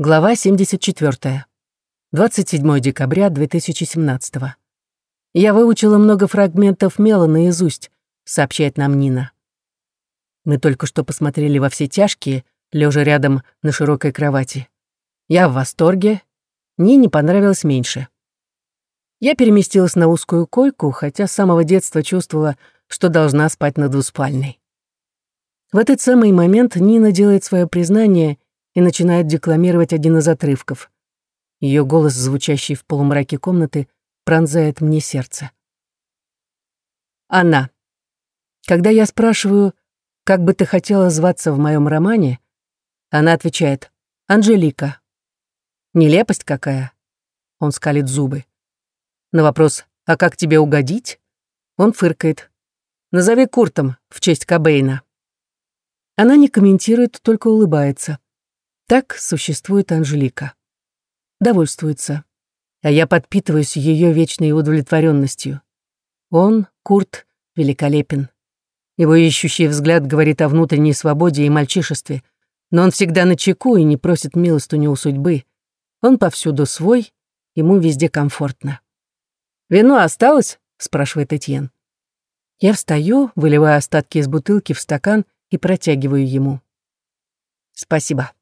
Глава 74. 27 декабря 2017. Я выучила много фрагментов мела наизусть, сообщает нам Нина. Мы только что посмотрели во все тяжкие, лежа рядом на широкой кровати. Я в восторге, Нине понравилось меньше. Я переместилась на узкую койку, хотя с самого детства чувствовала, что должна спать на двуспальной. В этот самый момент Нина делает свое признание и начинает декламировать один из отрывков. Ее голос, звучащий в полумраке комнаты, пронзает мне сердце. Она. Когда я спрашиваю, как бы ты хотела зваться в моем романе, она отвечает «Анжелика». Нелепость какая. Он скалит зубы. На вопрос «А как тебе угодить?» Он фыркает. «Назови Куртом в честь Кобейна». Она не комментирует, только улыбается. Так существует Анжелика. Довольствуется. А я подпитываюсь ее вечной удовлетворенностью. Он, Курт, великолепен. Его ищущий взгляд говорит о внутренней свободе и мальчишестве, но он всегда на чеку и не просит милостыню у судьбы. Он повсюду свой, ему везде комфортно. «Вино осталось?» — спрашивает Этьен. Я встаю, выливаю остатки из бутылки в стакан и протягиваю ему. «Спасибо».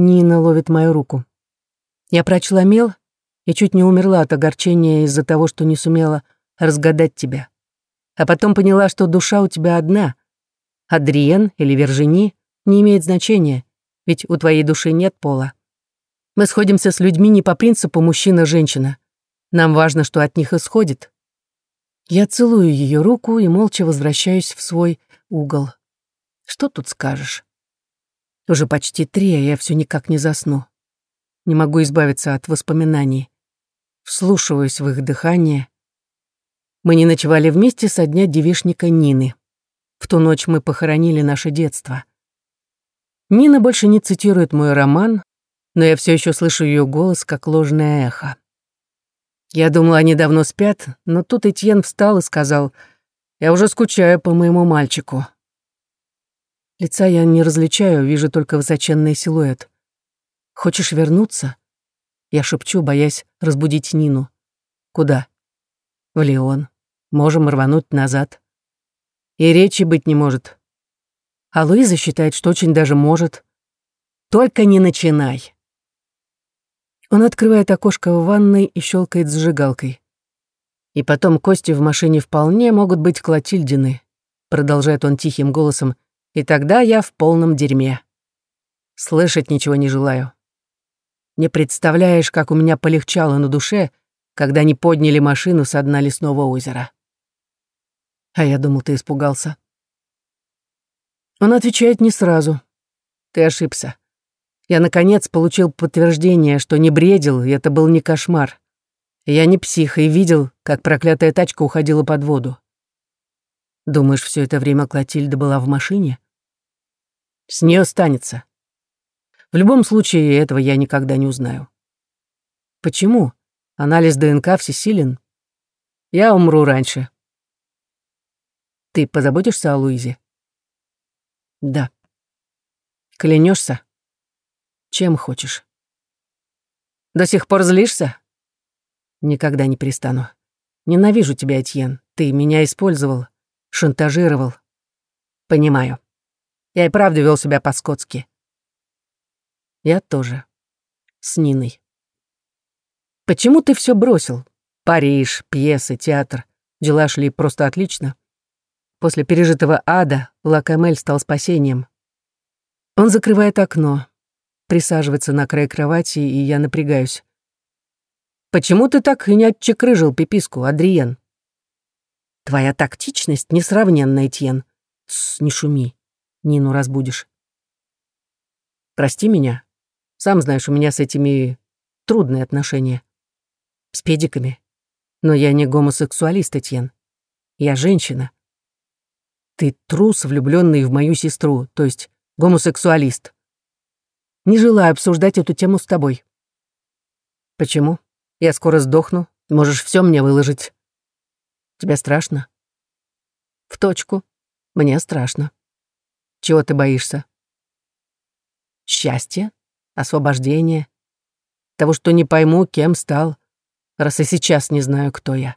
Нина ловит мою руку. Я прочла мел и чуть не умерла от огорчения из-за того, что не сумела разгадать тебя. А потом поняла, что душа у тебя одна. Адриен или Вержини не имеет значения, ведь у твоей души нет пола. Мы сходимся с людьми не по принципу мужчина-женщина. Нам важно, что от них исходит. Я целую ее руку и молча возвращаюсь в свой угол. Что тут скажешь? Уже почти три, а я все никак не засну. Не могу избавиться от воспоминаний. Вслушиваюсь в их дыхание. Мы не ночевали вместе со дня девишника Нины. В ту ночь мы похоронили наше детство. Нина больше не цитирует мой роман, но я все еще слышу ее голос, как ложное эхо. Я думала, они давно спят, но тут Этьен встал и сказал, «Я уже скучаю по моему мальчику. Лица я не различаю, вижу только высоченный силуэт. «Хочешь вернуться?» Я шепчу, боясь разбудить Нину. «Куда?» «В Леон. Можем рвануть назад». И речи быть не может. А Луиза считает, что очень даже может. «Только не начинай!» Он открывает окошко в ванной и щелкает зажигалкой. И потом кости в машине вполне могут быть Клотильдины, продолжает он тихим голосом, и тогда я в полном дерьме. Слышать ничего не желаю. Не представляешь, как у меня полегчало на душе, когда они подняли машину с дна лесного озера. А я думал, ты испугался. Он отвечает не сразу. Ты ошибся. Я, наконец, получил подтверждение, что не бредил, и это был не кошмар. Я не псих и видел, как проклятая тачка уходила под воду. Думаешь, все это время Клотильда была в машине? С нее останется. В любом случае, этого я никогда не узнаю. Почему? Анализ ДНК всесилен. Я умру раньше. Ты позаботишься о Луизе? Да. Клянешься? Чем хочешь. До сих пор злишься? Никогда не перестану. Ненавижу тебя, Этьен. Ты меня использовал, шантажировал. Понимаю. Я и правда вел себя по-скотски. Я тоже. С Ниной. Почему ты все бросил? Париж, пьесы, театр. Дела шли просто отлично. После пережитого ада Лакамель стал спасением. Он закрывает окно, присаживается на край кровати, и я напрягаюсь. «Почему ты так и не отчекрыжил пиписку, Адриен?» «Твоя тактичность несравненна, Этьен. Тс, не шуми. Нину разбудишь. Прости меня. Сам знаешь, у меня с этими трудные отношения. С педиками. Но я не гомосексуалист, Этьен. Я женщина. Ты трус, влюбленный в мою сестру, то есть гомосексуалист. Не желаю обсуждать эту тему с тобой. Почему? Я скоро сдохну. Можешь все мне выложить. Тебе страшно? В точку. Мне страшно. Чего ты боишься? Счастье? освобождения, того, что не пойму, кем стал, раз и сейчас не знаю, кто я.